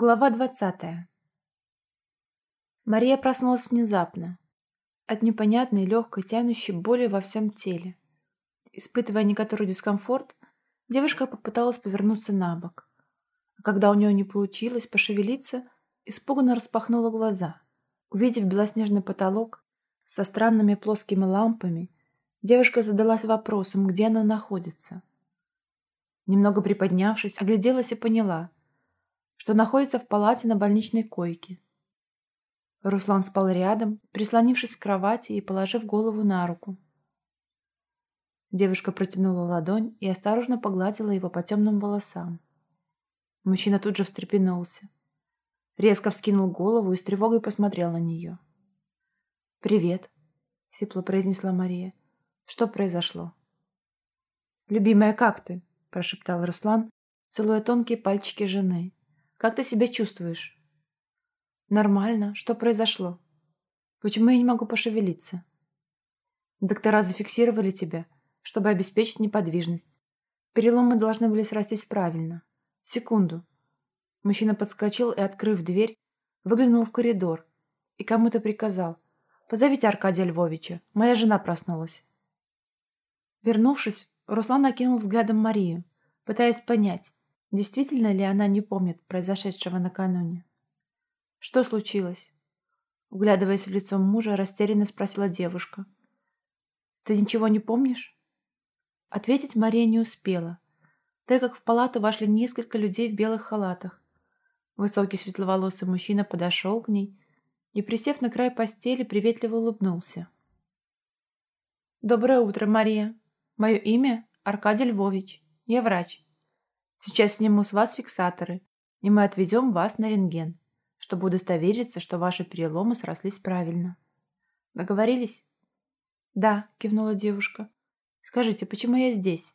Глава двадцатая. Мария проснулась внезапно, от непонятной, легкой, тянущей боли во всем теле. Испытывая некоторый дискомфорт, девушка попыталась повернуться на бок. А когда у нее не получилось пошевелиться, испуганно распахнула глаза. Увидев белоснежный потолок со странными плоскими лампами, девушка задалась вопросом, где она находится. Немного приподнявшись, огляделась и поняла – что находится в палате на больничной койке. Руслан спал рядом, прислонившись к кровати и положив голову на руку. Девушка протянула ладонь и осторожно погладила его по темным волосам. Мужчина тут же встрепенулся. Резко вскинул голову и с тревогой посмотрел на нее. «Привет», — сипло произнесла Мария. «Что произошло?» «Любимая, как ты?» — прошептал Руслан, целуя тонкие пальчики жены. Как ты себя чувствуешь? Нормально. Что произошло? Почему я не могу пошевелиться? Доктора зафиксировали тебя, чтобы обеспечить неподвижность. Переломы должны были срастись правильно. Секунду. Мужчина подскочил и, открыв дверь, выглянул в коридор и кому-то приказал. «Позовите Аркадия Львовича. Моя жена проснулась». Вернувшись, Руслан окинул взглядом Марию, пытаясь понять, Действительно ли она не помнит произошедшего накануне? Что случилось? Углядываясь в лицо мужа, растерянно спросила девушка. «Ты ничего не помнишь?» Ответить Мария не успела, так как в палату вошли несколько людей в белых халатах. Высокий светловолосый мужчина подошел к ней и, присев на край постели, приветливо улыбнулся. «Доброе утро, Мария. Мое имя Аркадий Львович. Я врач. Сейчас сниму с вас фиксаторы, и мы отведем вас на рентген, чтобы удостовериться, что ваши переломы срослись правильно. Договорились? Да, кивнула девушка. Скажите, почему я здесь?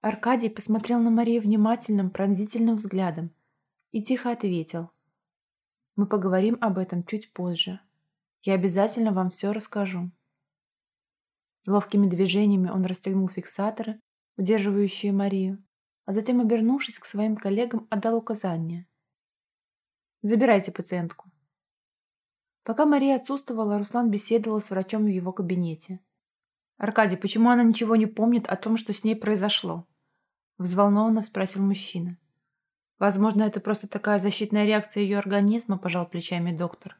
Аркадий посмотрел на Марию внимательным, пронзительным взглядом и тихо ответил. Мы поговорим об этом чуть позже. Я обязательно вам все расскажу. Ловкими движениями он расстегнул фиксаторы, удерживающие Марию, а затем, обернувшись к своим коллегам, отдал указание. «Забирайте пациентку». Пока Мария отсутствовала, Руслан беседовал с врачом в его кабинете. «Аркадий, почему она ничего не помнит о том, что с ней произошло?» Взволнованно спросил мужчина. «Возможно, это просто такая защитная реакция ее организма», пожал плечами доктор.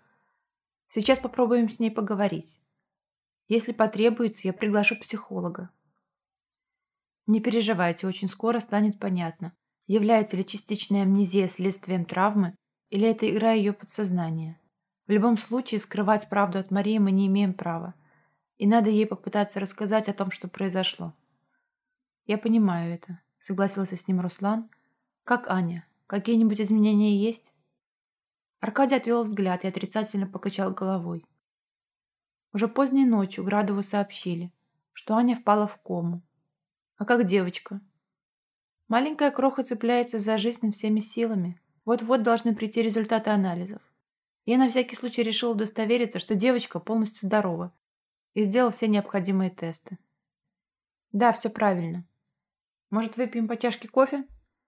«Сейчас попробуем с ней поговорить. Если потребуется, я приглашу психолога. Не переживайте, очень скоро станет понятно, является ли частичная амнезия следствием травмы или это игра ее подсознания. В любом случае, скрывать правду от Марии мы не имеем права, и надо ей попытаться рассказать о том, что произошло. «Я понимаю это», — согласился с ним Руслан. «Как Аня? Какие-нибудь изменения есть?» Аркадий отвел взгляд и отрицательно покачал головой. Уже поздней ночью Градову сообщили, что Аня впала в кому, а как девочка? Маленькая кроха цепляется за жизнь всеми силами. Вот-вот должны прийти результаты анализов. Я на всякий случай решил удостовериться, что девочка полностью здорова, и сделал все необходимые тесты. Да, все правильно. Может, выпьем по чашке кофе?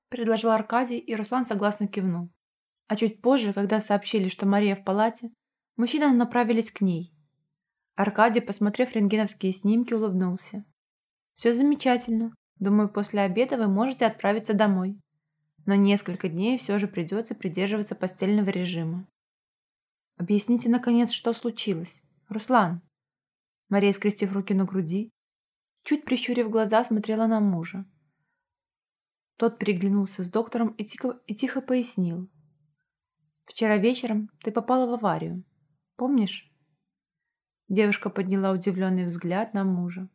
Предложил Аркадий, и Руслан согласно кивнул. А чуть позже, когда сообщили, что Мария в палате, мужчины направились к ней. Аркадий, посмотрев рентгеновские снимки, улыбнулся. Все замечательно. Думаю, после обеда вы можете отправиться домой. Но несколько дней все же придется придерживаться постельного режима. Объясните, наконец, что случилось. Руслан. Мария, скрестив руки на груди, чуть прищурив глаза, смотрела на мужа. Тот переглянулся с доктором и тихо, и тихо пояснил. «Вчера вечером ты попала в аварию. Помнишь?» Девушка подняла удивленный взгляд на мужа.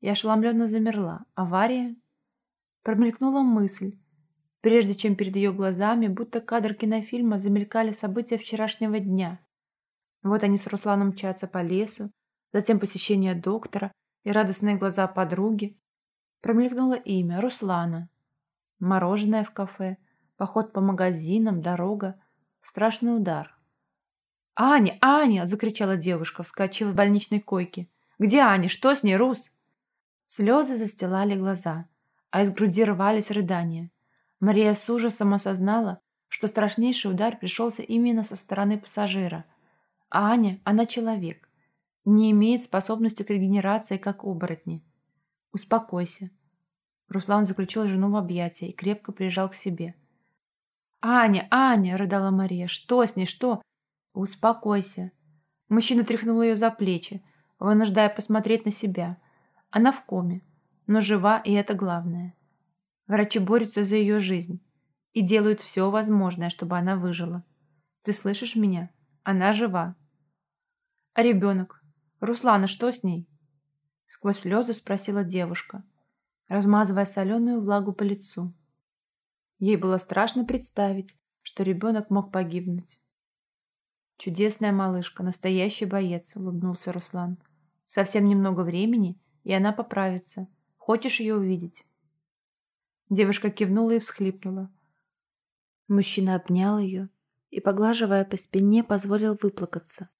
Я ошеломленно замерла. Авария? Промелькнула мысль, прежде чем перед ее глазами, будто кадр кинофильма, замелькали события вчерашнего дня. Вот они с Русланом мчатся по лесу, затем посещение доктора и радостные глаза подруги. Промелькнуло имя Руслана. Мороженое в кафе, поход по магазинам, дорога, страшный удар. «Аня! Аня!» – закричала девушка, вскочив в больничной койке. «Где Аня? Что с ней, Рус?» Слезы застилали глаза, а из груди рвались рыдания. Мария с ужасом осознала, что страшнейший удар пришелся именно со стороны пассажира. А Аня, она человек, не имеет способности к регенерации, как оборотни. Успокойся. Руслан заключил жену в объятия и крепко прижал к себе. «Аня, Аня!» — рыдала Мария. «Что с ней, что?» «Успокойся». Мужчина тряхнул ее за плечи, вынуждая посмотреть на себя. Она в коме, но жива, и это главное. Врачи борются за ее жизнь и делают все возможное, чтобы она выжила. Ты слышишь меня? Она жива. А ребенок? Руслана, что с ней? Сквозь слезы спросила девушка, размазывая соленую влагу по лицу. Ей было страшно представить, что ребенок мог погибнуть. «Чудесная малышка, настоящий боец», — улыбнулся Руслан. «Совсем немного времени, и она поправится. Хочешь ее увидеть?» Девушка кивнула и всхлипнула. Мужчина обнял ее и, поглаживая по спине, позволил выплакаться.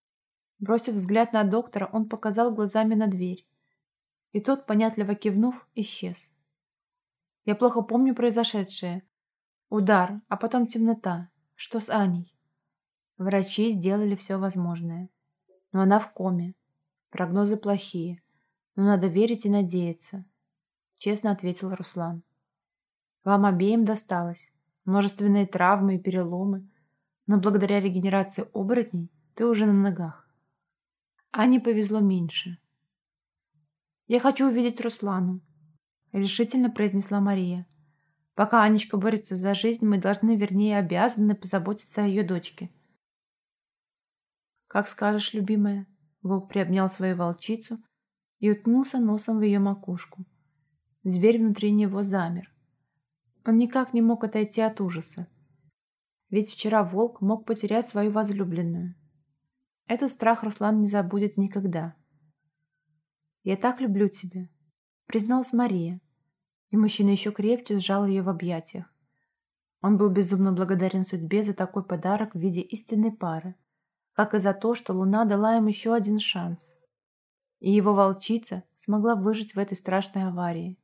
Бросив взгляд на доктора, он показал глазами на дверь. И тот, понятливо кивнув, исчез. Я плохо помню произошедшее. Удар, а потом темнота. Что с Аней? Врачи сделали все возможное. Но она в коме. Прогнозы плохие. Но надо верить и надеяться. Честно ответил Руслан. Вам обеим досталось множественные травмы и переломы, но благодаря регенерации оборотней ты уже на ногах. Ане повезло меньше. «Я хочу увидеть Руслану», — решительно произнесла Мария. «Пока Анечка борется за жизнь, мы должны, вернее, обязаны позаботиться о ее дочке». «Как скажешь, любимая», — Волк приобнял свою волчицу и уткнулся носом в ее макушку. Зверь внутри него замер. Он никак не мог отойти от ужаса. Ведь вчера волк мог потерять свою возлюбленную. Этот страх Руслан не забудет никогда. «Я так люблю тебя», — призналась Мария, и мужчина еще крепче сжал ее в объятиях. Он был безумно благодарен судьбе за такой подарок в виде истинной пары, как и за то, что Луна дала им еще один шанс. И его волчица смогла выжить в этой страшной аварии.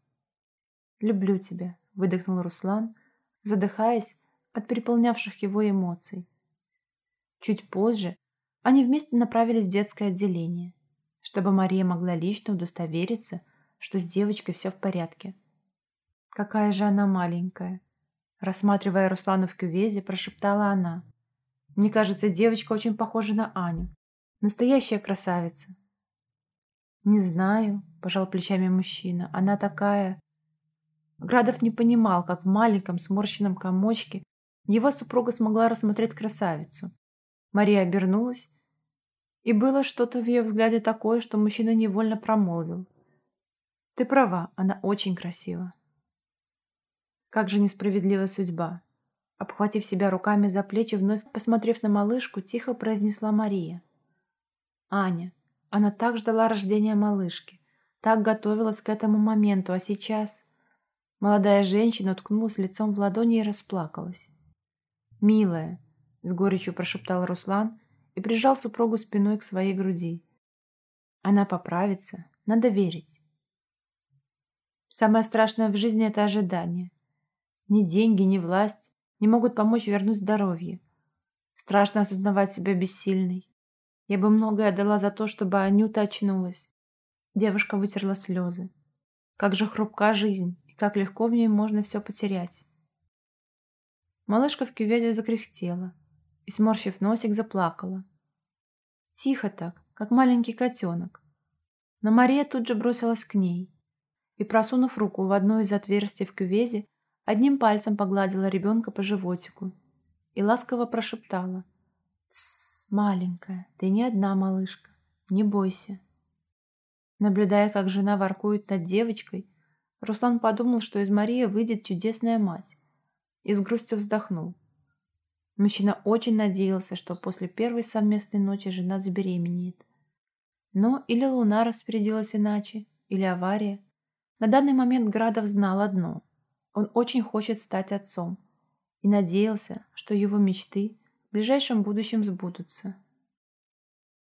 «Люблю тебя», — выдохнул Руслан, задыхаясь от переполнявших его эмоций. Чуть позже они вместе направились в детское отделение, чтобы Мария могла лично удостовериться, что с девочкой все в порядке. «Какая же она маленькая!» Рассматривая Руслану в кювезе, прошептала она. «Мне кажется, девочка очень похожа на Аню. Настоящая красавица». «Не знаю», — пожал плечами мужчина. «Она такая...» Градов не понимал, как в маленьком сморщенном комочке его супруга смогла рассмотреть красавицу. Мария обернулась, и было что-то в ее взгляде такое, что мужчина невольно промолвил. «Ты права, она очень красива». Как же несправедлива судьба. Обхватив себя руками за плечи, вновь посмотрев на малышку, тихо произнесла Мария. «Аня, она так ждала рождения малышки, так готовилась к этому моменту, а сейчас...» Молодая женщина уткнулась лицом в ладони и расплакалась. «Милая», — с горечью прошептал Руслан и прижал супругу спиной к своей груди. «Она поправится, надо верить». Самое страшное в жизни — это ожидание. Ни деньги, ни власть не могут помочь вернуть здоровье. Страшно осознавать себя бессильной. Я бы многое отдала за то, чтобы Анюта очнулась. Девушка вытерла слезы. Как же хрупка жизнь и как легко в ней можно все потерять. Малышка в кювете закряхтела и, сморщив носик, заплакала. Тихо так, как маленький котенок. Но Мария тут же бросилась к ней и, просунув руку в одно из отверстий в кювезе, одним пальцем погладила ребенка по животику и ласково прошептала. «Тссс, маленькая, ты не одна малышка, не бойся». Наблюдая, как жена воркует над девочкой, Руслан подумал, что из Марии выйдет чудесная мать, и с грустью вздохнул. Мужчина очень надеялся, что после первой совместной ночи жена забеременеет. Но или Луна распорядилась иначе, или авария. На данный момент Градов знал одно. Он очень хочет стать отцом и надеялся, что его мечты в ближайшем будущем сбудутся.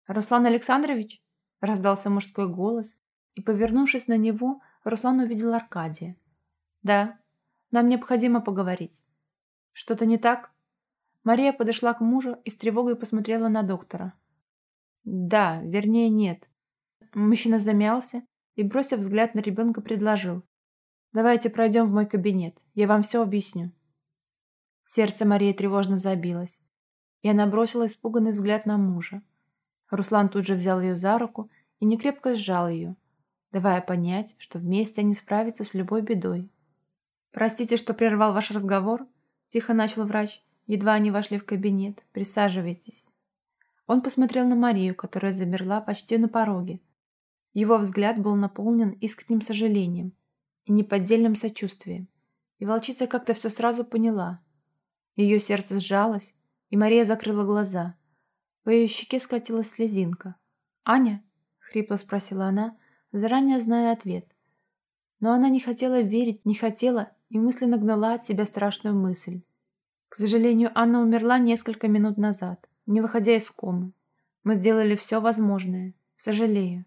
«Руслан Александрович?» – раздался мужской голос, и, повернувшись на него, Руслан увидел Аркадия. «Да, нам необходимо поговорить». «Что-то не так?» Мария подошла к мужу и с тревогой посмотрела на доктора. «Да, вернее, нет». Мужчина замялся и, бросив взгляд на ребенка, предложил. «Давайте пройдем в мой кабинет, я вам все объясню». Сердце Марии тревожно забилось, и она бросила испуганный взгляд на мужа. Руслан тут же взял ее за руку и некрепко сжал ее, давая понять, что вместе они справятся с любой бедой. «Простите, что прервал ваш разговор», – тихо начал врач, едва они вошли в кабинет. «Присаживайтесь». Он посмотрел на Марию, которая замерла почти на пороге. Его взгляд был наполнен искренним сожалением и неподдельным сочувствием, и волчица как-то все сразу поняла. Ее сердце сжалось, и Мария закрыла глаза. По ее щеке скатилась слезинка. «Аня?» — хрипло спросила она, заранее зная ответ. Но она не хотела верить, не хотела и мысленно гнала от себя страшную мысль. К сожалению, Анна умерла несколько минут назад, не выходя из комы. Мы сделали все возможное. Сожалею.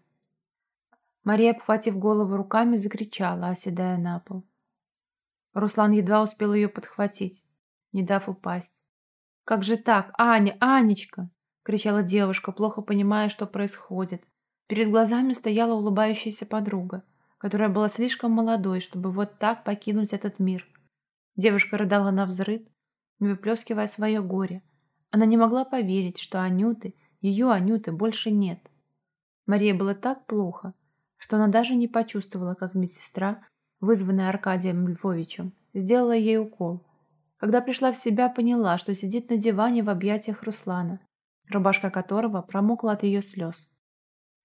Мария, обхватив голову руками, закричала, оседая на пол. Руслан едва успел ее подхватить, не дав упасть. «Как же так? Аня! Анечка!» — кричала девушка, плохо понимая, что происходит. Перед глазами стояла улыбающаяся подруга, которая была слишком молодой, чтобы вот так покинуть этот мир. Девушка рыдала на взрыд, выплескивая свое горе. Она не могла поверить, что Анюты, ее Анюты, больше нет. Марии было так плохо, что она даже не почувствовала, как медсестра, вызванная Аркадием Львовичем, сделала ей укол. Когда пришла в себя, поняла, что сидит на диване в объятиях Руслана, рубашка которого промокла от ее слез.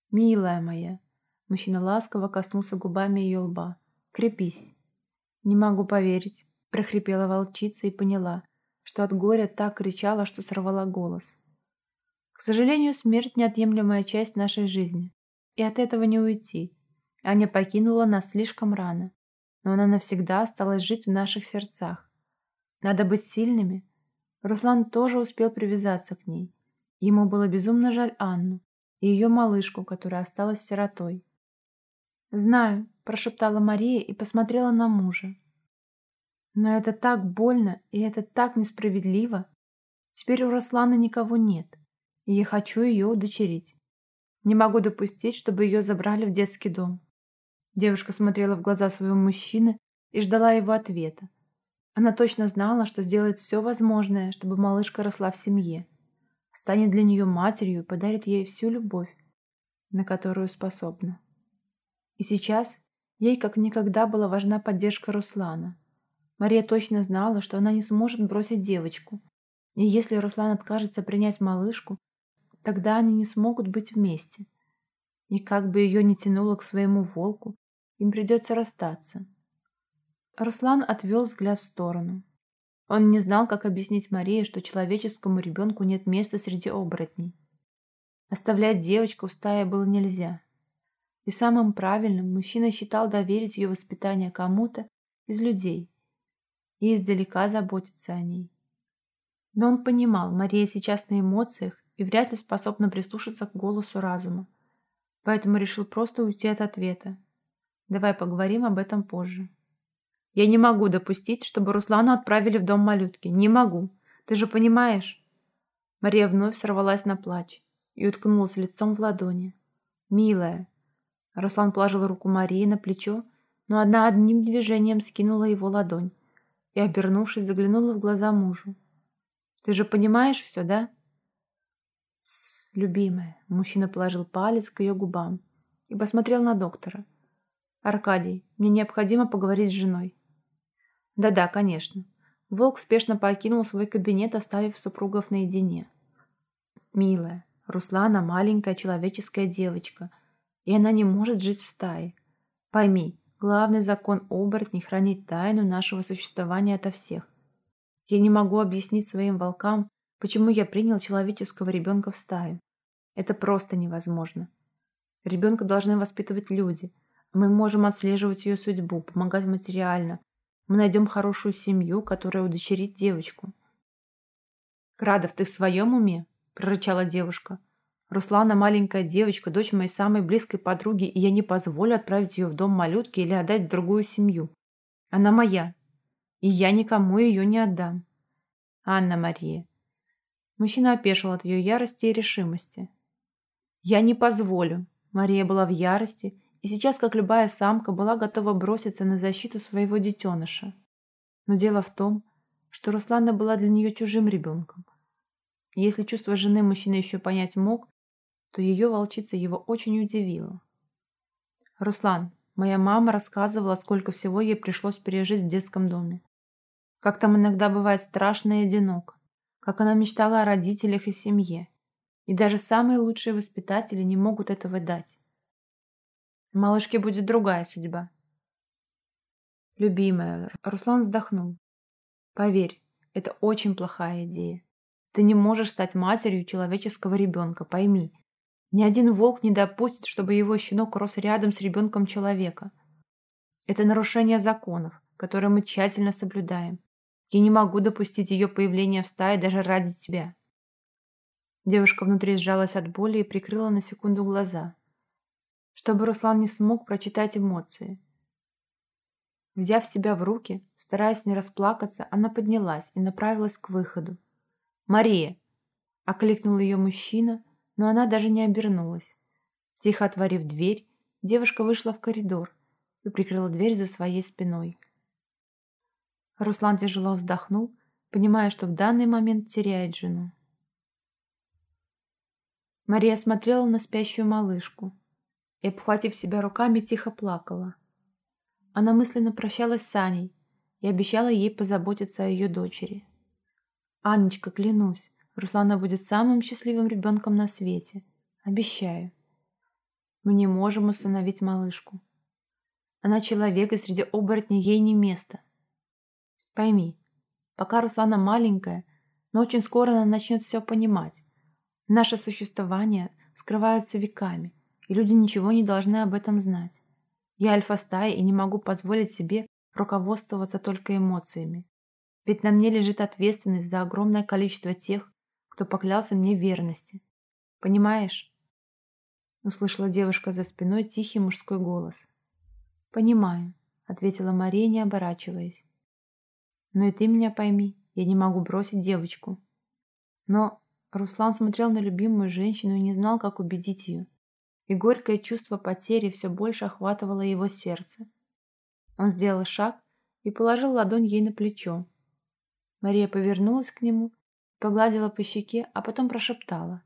«Милая моя!» Мужчина ласково коснулся губами ее лба. «Крепись!» «Не могу поверить!» – прохрипела волчица и поняла, что от горя так кричала, что сорвала голос. К сожалению, смерть – неотъемлемая часть нашей жизни. И от этого не уйти. Аня покинула нас слишком рано. Но она навсегда осталась жить в наших сердцах. Надо быть сильными. Руслан тоже успел привязаться к ней. Ему было безумно жаль Анну и ее малышку, которая осталась сиротой. «Знаю», – прошептала Мария и посмотрела на мужа. «Но это так больно, и это так несправедливо. Теперь у Руслана никого нет, и я хочу ее удочерить. Не могу допустить, чтобы ее забрали в детский дом». Девушка смотрела в глаза своего мужчины и ждала его ответа. Она точно знала, что сделает все возможное, чтобы малышка росла в семье станет для нее матерью и подарит ей всю любовь, на которую способна. И сейчас ей как никогда была важна поддержка Руслана. Мария точно знала, что она не сможет бросить девочку, и если Руслан откажется принять малышку, тогда они не смогут быть вместе. И как бы ее ни тянуло к своему волку, им придется расстаться. Руслан отвел взгляд в сторону. Он не знал, как объяснить Марии, что человеческому ребенку нет места среди оборотней. Оставлять девочку в стае было нельзя. И самым правильным мужчина считал доверить ее воспитание кому-то из людей и издалека заботиться о ней. Но он понимал, Мария сейчас на эмоциях и вряд ли способна прислушаться к голосу разума, поэтому решил просто уйти от ответа. Давай поговорим об этом позже. Я не могу допустить, чтобы Руслану отправили в дом малютки. Не могу. Ты же понимаешь?» Мария вновь сорвалась на плач и уткнулась лицом в ладони. «Милая!» Руслан положил руку Марии на плечо, но одна одним движением скинула его ладонь и, обернувшись, заглянула в глаза мужу. «Ты же понимаешь все, да?» «Тсс, любимая!» Мужчина положил палец к ее губам и посмотрел на доктора. «Аркадий, мне необходимо поговорить с женой». Да-да, конечно. Волк спешно покинул свой кабинет, оставив супругов наедине. Милая, Руслана маленькая человеческая девочка, и она не может жить в стае. Пойми, главный закон оборотней – хранить тайну нашего существования ото всех. Я не могу объяснить своим волкам, почему я принял человеческого ребенка в стаю. Это просто невозможно. Ребенка должны воспитывать люди, мы можем отслеживать ее судьбу, помогать материально, мы найдем хорошую семью, которая удочерит девочку. «Градов, ты в своем уме?» – прорычала девушка. «Руслана маленькая девочка, дочь моей самой близкой подруги, и я не позволю отправить ее в дом малютки или отдать в другую семью. Она моя, и я никому ее не отдам». «Анна-Мария, Мужчина опешил от ее ярости и решимости. «Я не позволю!» Мария была в ярости и сейчас, как любая самка, была готова броситься на защиту своего детеныша. Но дело в том, что Руслана была для нее чужим ребенком. если чувство жены мужчина еще понять мог, то ее волчица его очень удивила. «Руслан, моя мама рассказывала, сколько всего ей пришлось пережить в детском доме. Как там иногда бывает страшно и одиноко. Как она мечтала о родителях и семье. И даже самые лучшие воспитатели не могут этого дать. Малышке будет другая судьба. Любимая, Руслан вздохнул. Поверь, это очень плохая идея. Ты не можешь стать матерью человеческого ребенка, пойми. Ни один волк не допустит, чтобы его щенок рос рядом с ребенком человека. Это нарушение законов, которые мы тщательно соблюдаем. Я не могу допустить ее появления в стае даже ради тебя. Девушка внутри сжалась от боли и прикрыла на секунду глаза, чтобы Руслан не смог прочитать эмоции. Взяв себя в руки, стараясь не расплакаться, она поднялась и направилась к выходу. «Мария!» — окликнул ее мужчина, но она даже не обернулась. Тихо отворив дверь, девушка вышла в коридор и прикрыла дверь за своей спиной. Руслан тяжело вздохнул, понимая, что в данный момент теряет жену. Мария смотрела на спящую малышку и, обхватив себя руками, тихо плакала. Она мысленно прощалась с Аней и обещала ей позаботиться о ее дочери. «Анечка, клянусь, Руслана будет самым счастливым ребенком на свете. Обещаю. Мы не можем усыновить малышку. Она человек, и среди оборотней ей не место. Пойми, пока Руслана маленькая, но очень скоро она начнет все понимать. Наше существование скрывается веками, и люди ничего не должны об этом знать. Я альфа-стая и не могу позволить себе руководствоваться только эмоциями. Ведь на мне лежит ответственность за огромное количество тех, кто поклялся мне верности. Понимаешь?» Услышала девушка за спиной тихий мужской голос. «Понимаю», — ответила Мария, не оборачиваясь. «Но и ты меня пойми, я не могу бросить девочку». Но Руслан смотрел на любимую женщину и не знал, как убедить ее. И горькое чувство потери все больше охватывало его сердце. Он сделал шаг и положил ладонь ей на плечо. Мария повернулась к нему Погладила по щеке, а потом прошептала.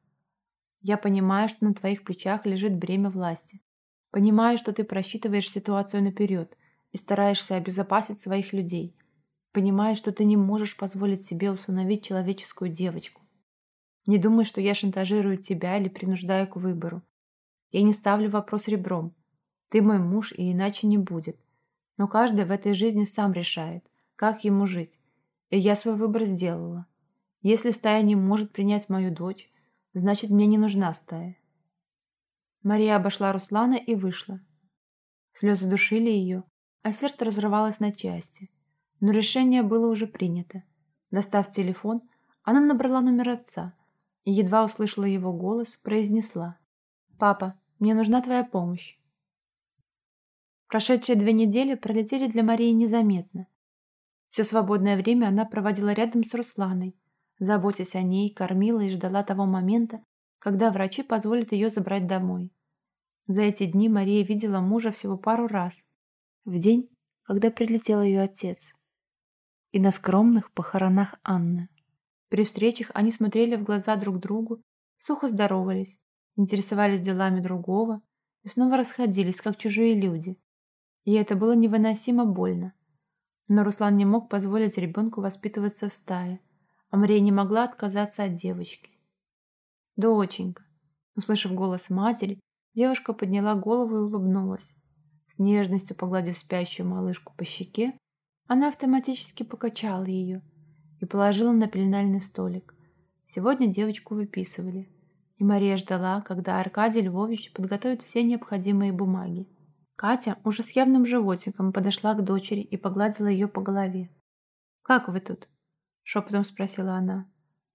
«Я понимаю, что на твоих плечах лежит бремя власти. Понимаю, что ты просчитываешь ситуацию наперед и стараешься обезопасить своих людей. Понимаю, что ты не можешь позволить себе усыновить человеческую девочку. Не думай, что я шантажирую тебя или принуждаю к выбору. Я не ставлю вопрос ребром. Ты мой муж, и иначе не будет. Но каждый в этой жизни сам решает, как ему жить. И я свой выбор сделала. Если стая не может принять мою дочь, значит, мне не нужна стая. Мария обошла Руслана и вышла. Слезы душили ее, а сердце разрывалось на части. Но решение было уже принято. Достав телефон, она набрала номер отца и, едва услышала его голос, произнесла. «Папа, мне нужна твоя помощь». Прошедшие две недели пролетели для Марии незаметно. Все свободное время она проводила рядом с Русланой, заботясь о ней, кормила и ждала того момента, когда врачи позволят ее забрать домой. За эти дни Мария видела мужа всего пару раз. В день, когда прилетел ее отец. И на скромных похоронах Анны. При встречах они смотрели в глаза друг другу, сухо здоровались, интересовались делами другого и снова расходились, как чужие люди. И это было невыносимо больно. Но Руслан не мог позволить ребенку воспитываться в стае, а Мария не могла отказаться от девочки. «Доченька!» Услышав голос матери, девушка подняла голову и улыбнулась. С нежностью погладив спящую малышку по щеке, она автоматически покачала ее и положила на пеленальный столик. Сегодня девочку выписывали, и Мария ждала, когда Аркадий Львович подготовит все необходимые бумаги. Катя уже с явным животиком подошла к дочери и погладила ее по голове. «Как вы тут?» Шепотом спросила она.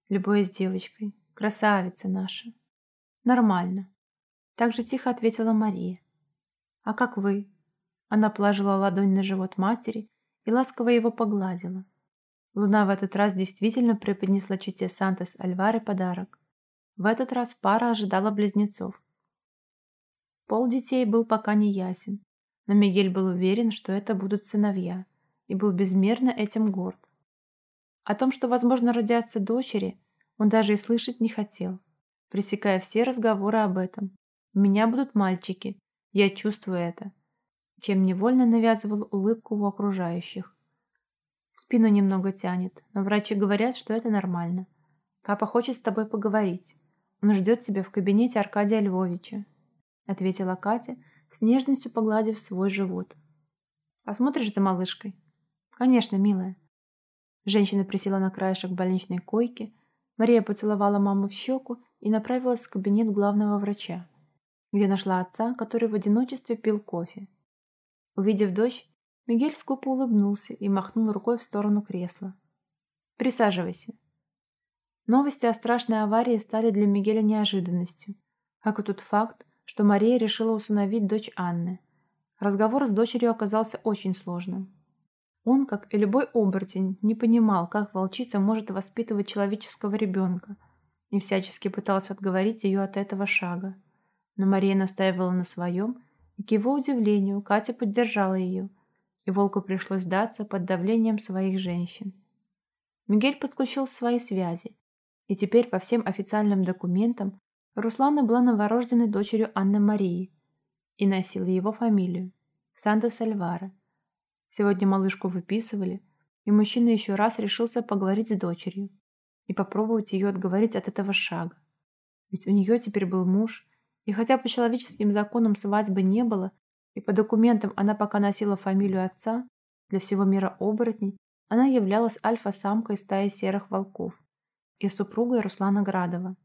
Любой с девочкой. Красавица наша. Нормально. Так же тихо ответила Мария. А как вы? Она положила ладонь на живот матери и ласково его погладила. Луна в этот раз действительно преподнесла чите Сантос Альваре подарок. В этот раз пара ожидала близнецов. Пол детей был пока не ясен, но Мигель был уверен, что это будут сыновья, и был безмерно этим горд. О том, что, возможно, родятся дочери, он даже и слышать не хотел, пресекая все разговоры об этом. У меня будут мальчики, я чувствую это, чем невольно навязывал улыбку у окружающих. Спину немного тянет, но врачи говорят, что это нормально. Папа хочет с тобой поговорить. Он ждет тебя в кабинете Аркадия Львовича», — ответила Катя, с нежностью погладив свой живот. «Посмотришь за малышкой?» «Конечно, милая». Женщина присела на краешек больничной койки, Мария поцеловала маму в щеку и направилась в кабинет главного врача, где нашла отца, который в одиночестве пил кофе. Увидев дочь, Мигель скупо улыбнулся и махнул рукой в сторону кресла. «Присаживайся». Новости о страшной аварии стали для Мигеля неожиданностью, как и тот факт, что Мария решила усыновить дочь Анны. Разговор с дочерью оказался очень сложным. Он, как и любой оборотень, не понимал, как волчица может воспитывать человеческого ребенка, и всячески пытался отговорить ее от этого шага. Но Мария настаивала на своем, и, к его удивлению, Катя поддержала ее, и волку пришлось сдаться под давлением своих женщин. Мигель подключил свои связи, и теперь по всем официальным документам Руслана была новорожденной дочерью Анны Марии и носила его фамилию – Сантос Альвара. Сегодня малышку выписывали, и мужчина еще раз решился поговорить с дочерью и попробовать ее отговорить от этого шага. Ведь у нее теперь был муж, и хотя по человеческим законам свадьбы не было, и по документам она пока носила фамилию отца, для всего мира оборотней она являлась альфа-самкой стаи серых волков и супругой Руслана Градова.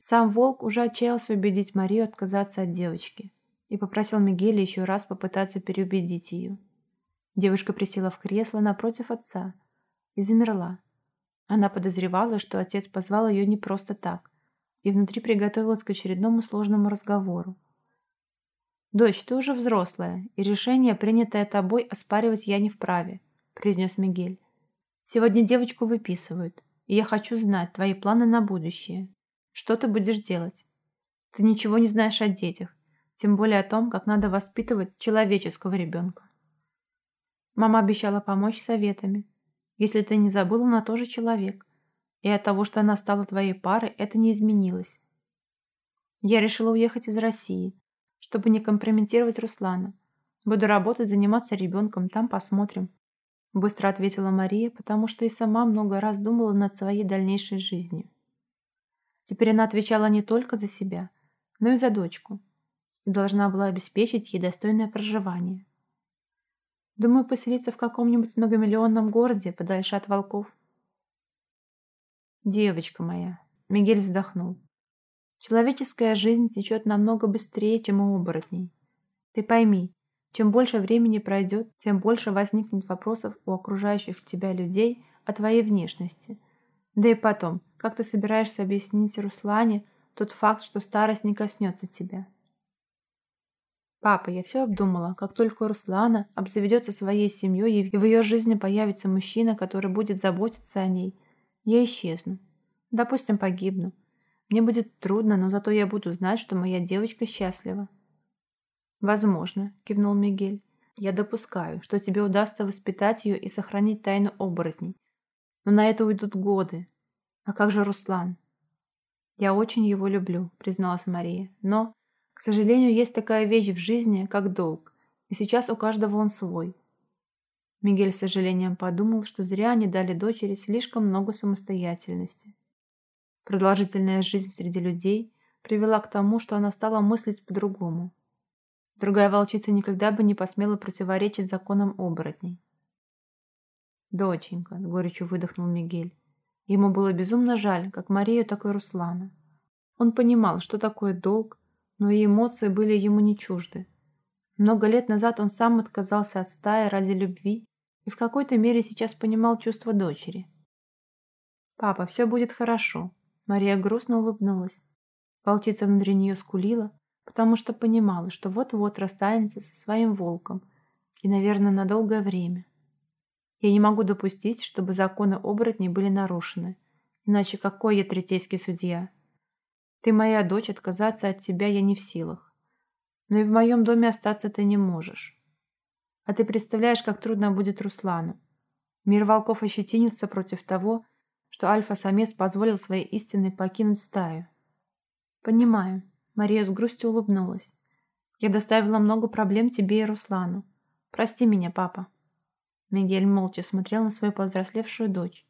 Сам волк уже отчаялся убедить Марию отказаться от девочки и попросил Мигеля еще раз попытаться переубедить ее. Девушка присела в кресло напротив отца и замерла. Она подозревала, что отец позвал ее не просто так, и внутри приготовилась к очередному сложному разговору. «Дочь, ты уже взрослая, и решение, принятое тобой, оспаривать я не вправе», – произнес Мигель. «Сегодня девочку выписывают, и я хочу знать твои планы на будущее. Что ты будешь делать? Ты ничего не знаешь о детях, тем более о том, как надо воспитывать человеческого ребенка». Мама обещала помочь советами. Если ты не забыла, она тоже человек. И от того, что она стала твоей парой, это не изменилось. Я решила уехать из России, чтобы не компрометировать Руслана. Буду работать, заниматься ребенком, там посмотрим. Быстро ответила Мария, потому что и сама много раз думала над своей дальнейшей жизнью. Теперь она отвечала не только за себя, но и за дочку и должна была обеспечить ей достойное проживание. Думаю, поселиться в каком-нибудь многомиллионном городе, подальше от волков. Девочка моя, Мигель вздохнул. Человеческая жизнь течет намного быстрее, чем у оборотней. Ты пойми, чем больше времени пройдет, тем больше возникнет вопросов у окружающих тебя людей о твоей внешности. Да и потом, как ты собираешься объяснить Руслане тот факт, что старость не коснется тебя? Папа, я все обдумала. Как только Руслана обзаведется своей семьей и в ее жизни появится мужчина, который будет заботиться о ней, я исчезну. Допустим, погибну. Мне будет трудно, но зато я буду знать, что моя девочка счастлива. Возможно, кивнул Мигель. Я допускаю, что тебе удастся воспитать ее и сохранить тайну оборотней. Но на это уйдут годы. А как же Руслан? Я очень его люблю, призналась Мария. Но, к сожалению, есть такая вещь в жизни, как долг. И сейчас у каждого он свой. Мигель с сожалением подумал, что зря они дали дочери слишком много самостоятельности. Продолжительная жизнь среди людей привела к тому, что она стала мыслить по-другому. Другая волчица никогда бы не посмела противоречить законам оборотней. «Доченька», — горечью выдохнул Мигель. Ему было безумно жаль, как Марию, так и Руслана. Он понимал, что такое долг, но и эмоции были ему не чужды. Много лет назад он сам отказался от стаи ради любви и в какой-то мере сейчас понимал чувства дочери. «Папа, все будет хорошо», Мария грустно улыбнулась. Волчица внутри нее скулила, потому что понимала, что вот-вот расстанется со своим волком и, наверное, на долгое время. Я не могу допустить, чтобы законы оборотней были нарушены. Иначе какой я третейский судья? Ты моя дочь, отказаться от тебя я не в силах. Но и в моем доме остаться ты не можешь. А ты представляешь, как трудно будет Руслану. Мир волков ощетинится против того, что альфа-самец позволил своей истине покинуть стаю. Понимаю. Мария с грустью улыбнулась. Я доставила много проблем тебе и Руслану. Прости меня, папа. Мигель молча смотрел на свою повзрослевшую дочь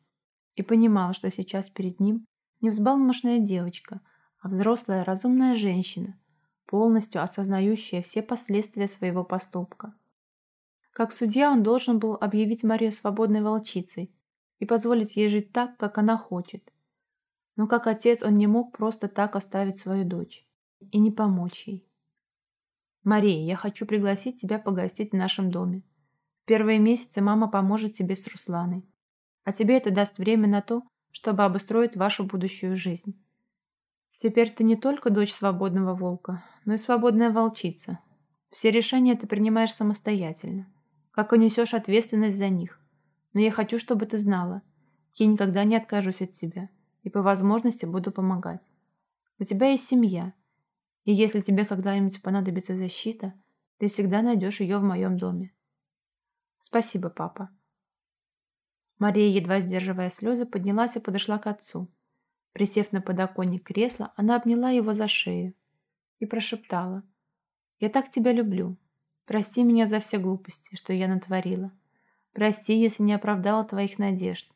и понимал, что сейчас перед ним не взбалмошная девочка, а взрослая разумная женщина, полностью осознающая все последствия своего поступка. Как судья он должен был объявить Марию свободной волчицей и позволить ей жить так, как она хочет. Но как отец он не мог просто так оставить свою дочь и не помочь ей. «Мария, я хочу пригласить тебя погостить в нашем доме первые месяцы мама поможет тебе с Русланой. А тебе это даст время на то, чтобы обустроить вашу будущую жизнь. Теперь ты не только дочь свободного волка, но и свободная волчица. Все решения ты принимаешь самостоятельно, как и несешь ответственность за них. Но я хочу, чтобы ты знала, я никогда не откажусь от тебя и по возможности буду помогать. У тебя есть семья, и если тебе когда-нибудь понадобится защита, ты всегда найдешь ее в моем доме. Спасибо, папа. Мария, едва сдерживая слезы, поднялась и подошла к отцу. Присев на подоконник кресла, она обняла его за шею и прошептала. «Я так тебя люблю. Прости меня за все глупости, что я натворила. Прости, если не оправдала твоих надежд.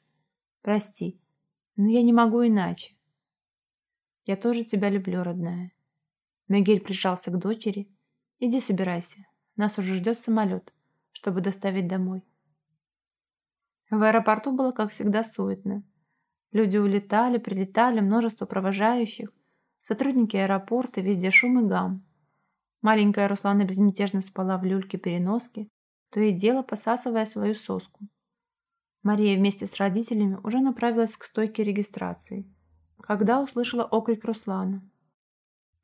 Прости, но я не могу иначе. Я тоже тебя люблю, родная». Мигель прижался к дочери. «Иди собирайся. Нас уже ждет самолет чтобы доставить домой. В аэропорту было, как всегда, суетно. Люди улетали, прилетали, множество провожающих. Сотрудники аэропорта, везде шум и гам. Маленькая Руслана безмятежно спала в люльке-переноске, то и дело посасывая свою соску. Мария вместе с родителями уже направилась к стойке регистрации, когда услышала окрик Руслана.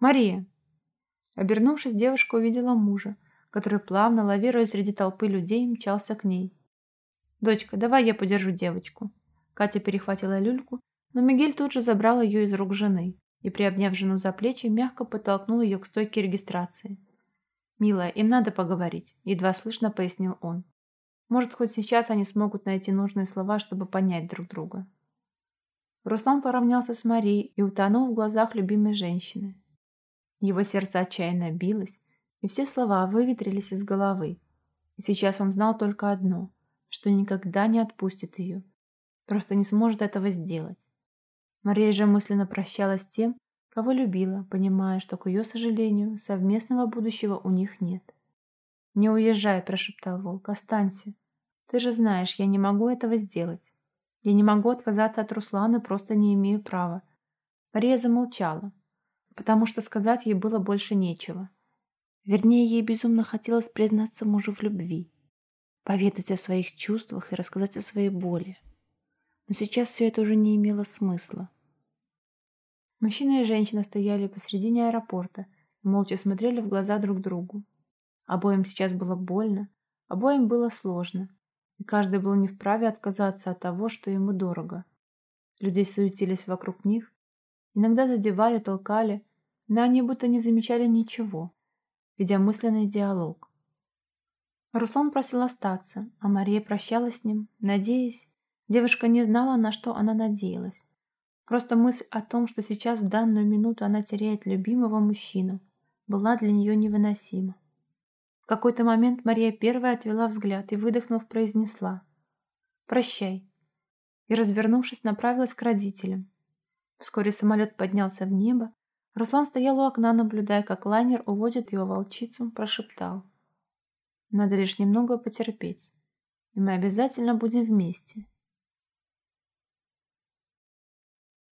«Мария!» Обернувшись, девушка увидела мужа, который плавно, лавируя среди толпы людей, мчался к ней. «Дочка, давай я подержу девочку». Катя перехватила люльку, но Мигель тут же забрал ее из рук жены и, приобняв жену за плечи, мягко подтолкнул ее к стойке регистрации. «Милая, им надо поговорить», — едва слышно пояснил он. «Может, хоть сейчас они смогут найти нужные слова, чтобы понять друг друга». Руслан поравнялся с Марией и утонул в глазах любимой женщины. Его сердце отчаянно билось, и все слова выветрились из головы. И сейчас он знал только одно, что никогда не отпустит ее, просто не сможет этого сделать. Мария же мысленно прощалась с тем, кого любила, понимая, что, к ее сожалению, совместного будущего у них нет. «Не уезжай», – прошептал волк, – «останься. Ты же знаешь, я не могу этого сделать. Я не могу отказаться от Руслана, просто не имею права». Мария замолчала, потому что сказать ей было больше нечего. Вернее, ей безумно хотелось признаться мужу в любви, поведать о своих чувствах и рассказать о своей боли. Но сейчас все это уже не имело смысла. Мужчина и женщина стояли посредине аэропорта и молча смотрели в глаза друг другу. Обоим сейчас было больно, обоим было сложно, и каждый был не вправе отказаться от того, что ему дорого. Люди суетились вокруг них, иногда задевали, толкали, но они будто не замечали ничего ведя мысленный диалог. Руслан просил остаться, а Мария прощалась с ним, надеясь. Девушка не знала, на что она надеялась. Просто мысль о том, что сейчас в данную минуту она теряет любимого мужчину, была для нее невыносима. В какой-то момент Мария первая отвела взгляд и, выдохнув, произнесла «Прощай» и, развернувшись, направилась к родителям. Вскоре самолет поднялся в небо, Руслан стоял у окна, наблюдая, как лайнер уводит его волчицу, прошептал. «Надо лишь немного потерпеть, и мы обязательно будем вместе.